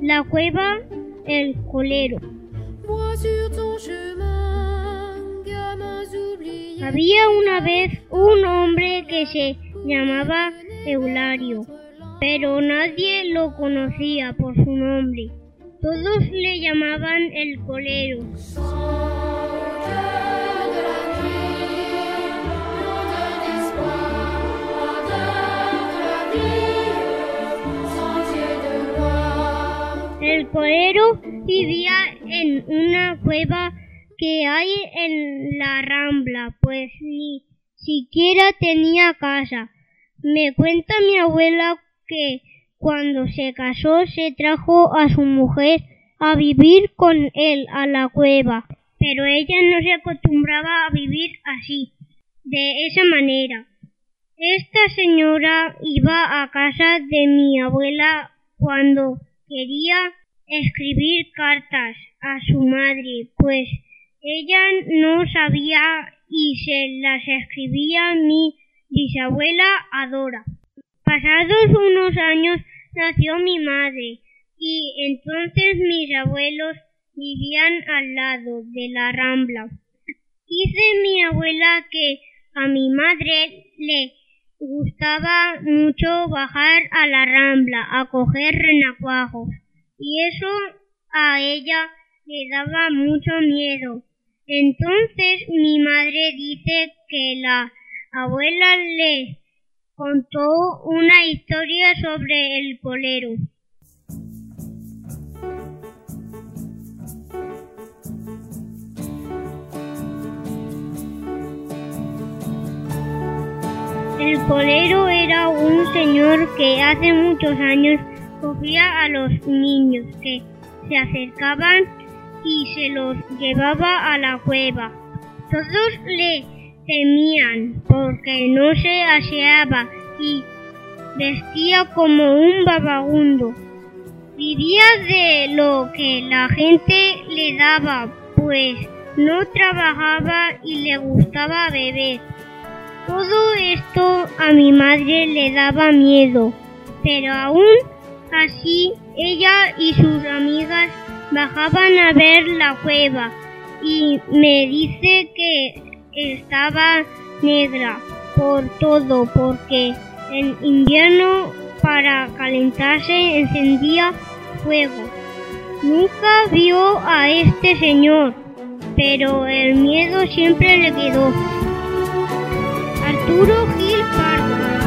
La cueva El Colero. Había una vez un hombre que se llamaba Eulario, pero nadie lo conocía por su nombre. Todos le llamaban el colero. El colero vivía en una cueva que hay en la rambla, pues ni siquiera tenía casa. Me cuenta mi abuela que cuando se casó se trajo a su mujer a vivir con él a la cueva, pero ella no se acostumbraba a vivir así, de esa manera. Esta señora iba a casa de mi abuela cuando quería escribir cartas a su madre, pues ella no sabía y se las escribía mi bisabuela Adora. Pasados unos años nació mi madre y entonces mis abuelos vivían al lado de la rambla. Dice mi abuela que a mi madre le gustaba mucho bajar a la rambla a coger renacuajos y eso a ella le daba mucho miedo. Entonces mi madre dice que la abuela le contó una historia sobre el colero. El colero era un señor que hace muchos años cogía a los niños que se acercaban y se los llevaba a la cueva. Todos le temían porque no se aseaba y vestía como un vagabundo. Vivía de lo que la gente le daba, pues no trabajaba y le gustaba beber. Todo esto a mi madre le daba miedo, pero aún así ella y sus amigas bajaban a ver la cueva y me dice que estaba negra por todo porque en invierno para calentarse encendía fuego. Nunca vio a este señor, pero el miedo siempre le quedó. Arturo Gil Pardo